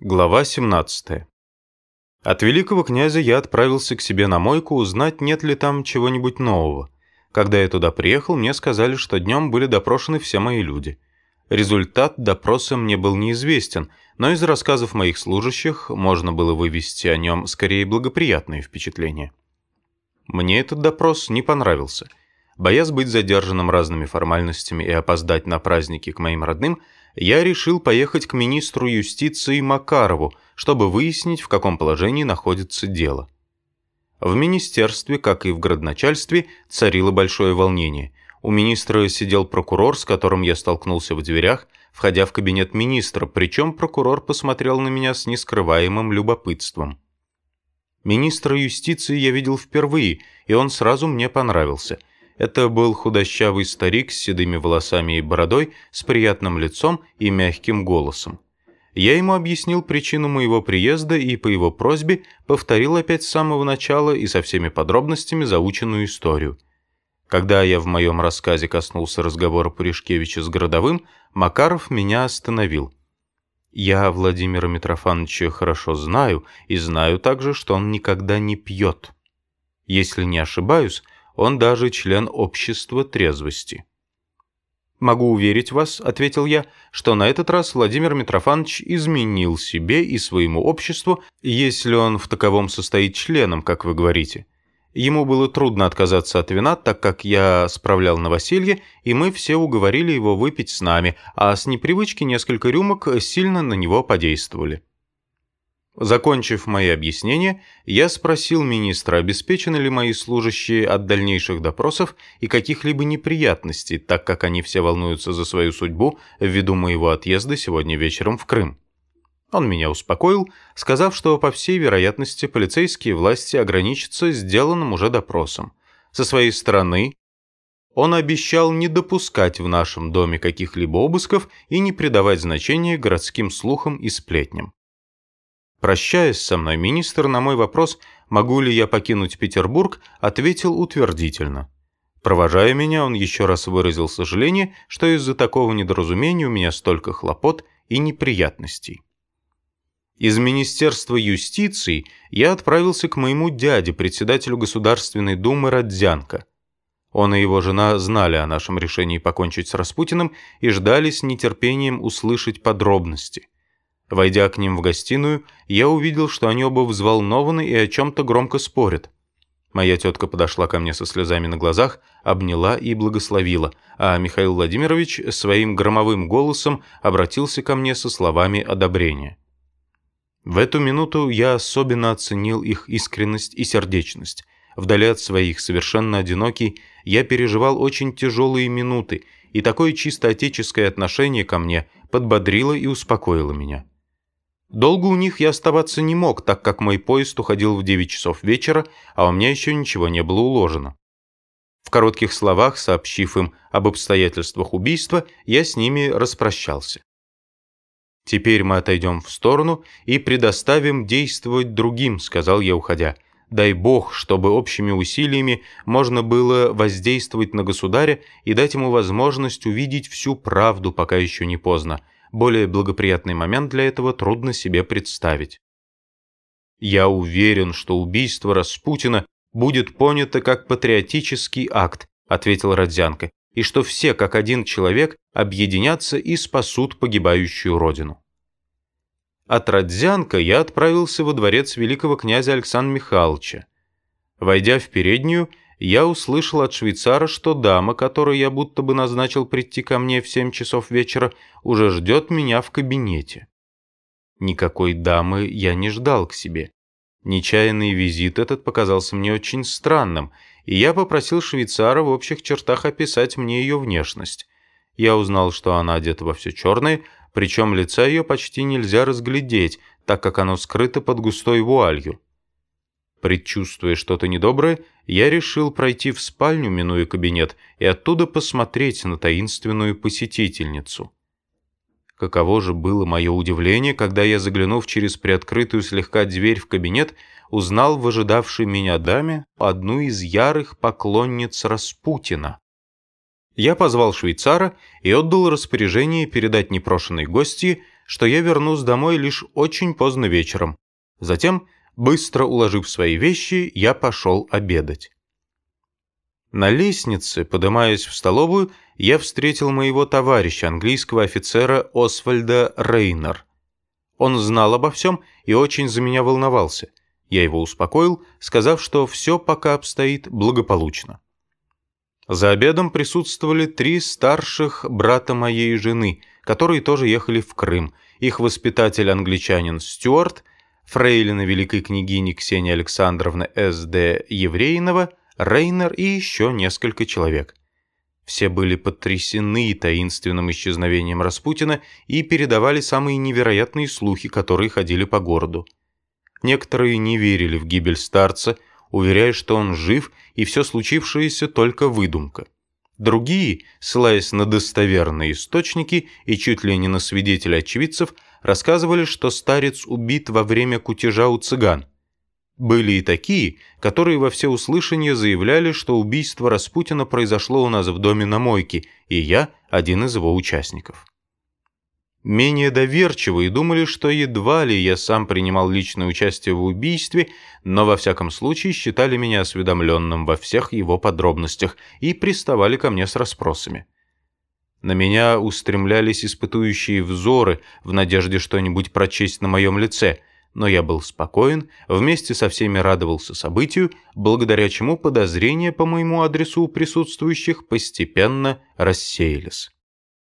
Глава 17. От великого князя я отправился к себе на мойку узнать, нет ли там чего-нибудь нового. Когда я туда приехал, мне сказали, что днем были допрошены все мои люди. Результат допроса мне был неизвестен, но из рассказов моих служащих можно было вывести о нем скорее благоприятные впечатления. Мне этот допрос не понравился. Боясь быть задержанным разными формальностями и опоздать на праздники к моим родным, я решил поехать к министру юстиции Макарову, чтобы выяснить, в каком положении находится дело. В министерстве, как и в градоначальстве, царило большое волнение. У министра сидел прокурор, с которым я столкнулся в дверях, входя в кабинет министра, причем прокурор посмотрел на меня с нескрываемым любопытством. Министра юстиции я видел впервые, и он сразу мне понравился – это был худощавый старик с седыми волосами и бородой, с приятным лицом и мягким голосом. Я ему объяснил причину моего приезда и по его просьбе повторил опять с самого начала и со всеми подробностями заученную историю. Когда я в моем рассказе коснулся разговора Пуришкевича с Городовым, Макаров меня остановил. Я Владимира Митрофановича хорошо знаю и знаю также, что он никогда не пьет. Если не ошибаюсь, он даже член общества трезвости. «Могу уверить вас», — ответил я, «что на этот раз Владимир Митрофанович изменил себе и своему обществу, если он в таковом состоит членом, как вы говорите. Ему было трудно отказаться от вина, так как я справлял новоселье, и мы все уговорили его выпить с нами, а с непривычки несколько рюмок сильно на него подействовали». Закончив мои объяснения, я спросил министра, обеспечены ли мои служащие от дальнейших допросов и каких-либо неприятностей, так как они все волнуются за свою судьбу ввиду моего отъезда сегодня вечером в Крым. Он меня успокоил, сказав, что по всей вероятности полицейские власти ограничатся сделанным уже допросом. Со своей стороны он обещал не допускать в нашем доме каких-либо обысков и не придавать значения городским слухам и сплетням. Прощаясь со мной, министр на мой вопрос, могу ли я покинуть Петербург, ответил утвердительно. Провожая меня, он еще раз выразил сожаление, что из-за такого недоразумения у меня столько хлопот и неприятностей. Из Министерства юстиции я отправился к моему дяде, председателю Государственной Думы Родзянко. Он и его жена знали о нашем решении покончить с Распутиным и ждали с нетерпением услышать подробности. Войдя к ним в гостиную, я увидел, что они оба взволнованы и о чем-то громко спорят. Моя тетка подошла ко мне со слезами на глазах, обняла и благословила, а Михаил Владимирович своим громовым голосом обратился ко мне со словами одобрения. В эту минуту я особенно оценил их искренность и сердечность. Вдали от своих, совершенно одинокий, я переживал очень тяжелые минуты, и такое чисто отеческое отношение ко мне подбодрило и успокоило меня. Долго у них я оставаться не мог, так как мой поезд уходил в 9 часов вечера, а у меня еще ничего не было уложено. В коротких словах, сообщив им об обстоятельствах убийства, я с ними распрощался. «Теперь мы отойдем в сторону и предоставим действовать другим», — сказал я, уходя. «Дай Бог, чтобы общими усилиями можно было воздействовать на государя и дать ему возможность увидеть всю правду, пока еще не поздно, более благоприятный момент для этого трудно себе представить. Я уверен, что убийство Распутина будет понято как патриотический акт, ответил Родзянко, и что все, как один человек, объединятся и спасут погибающую родину. От Родзянко я отправился во дворец великого князя Александра Михайловича. Войдя в переднюю, я услышал от швейцара, что дама, которую я будто бы назначил прийти ко мне в семь часов вечера, уже ждет меня в кабинете. Никакой дамы я не ждал к себе. Нечаянный визит этот показался мне очень странным, и я попросил швейцара в общих чертах описать мне ее внешность. Я узнал, что она одета во все черное, причем лица ее почти нельзя разглядеть, так как оно скрыто под густой вуалью. Предчувствуя что-то недоброе, я решил пройти в спальню, минуя кабинет, и оттуда посмотреть на таинственную посетительницу. Каково же было мое удивление, когда я, заглянув через приоткрытую слегка дверь в кабинет, узнал в ожидавшей меня даме одну из ярых поклонниц Распутина. Я позвал швейцара и отдал распоряжение передать непрошенной гости что я вернусь домой лишь очень поздно вечером. Затем, быстро уложив свои вещи, я пошел обедать. На лестнице, поднимаясь в столовую, я встретил моего товарища, английского офицера Освальда Рейнер. Он знал обо всем и очень за меня волновался. Я его успокоил, сказав, что все пока обстоит благополучно. За обедом присутствовали три старших брата моей жены, которые тоже ехали в Крым, их воспитатель-англичанин Стюарт, фрейлина великой княгини Ксения Александровна С.Д. Еврейнова, Рейнер и еще несколько человек. Все были потрясены таинственным исчезновением Распутина и передавали самые невероятные слухи, которые ходили по городу. Некоторые не верили в гибель старца, уверяя, что он жив и все случившееся только выдумка. Другие, ссылаясь на достоверные источники и чуть ли не на свидетелей очевидцев, рассказывали, что старец убит во время кутежа у цыган. Были и такие, которые во всеуслышание заявляли, что убийство Распутина произошло у нас в доме на мойке, и я один из его участников менее доверчивые думали, что едва ли я сам принимал личное участие в убийстве, но во всяком случае считали меня осведомленным во всех его подробностях и приставали ко мне с расспросами. На меня устремлялись испытующие взоры в надежде что-нибудь прочесть на моем лице, но я был спокоен, вместе со всеми радовался событию, благодаря чему подозрения по моему адресу у присутствующих постепенно рассеялись.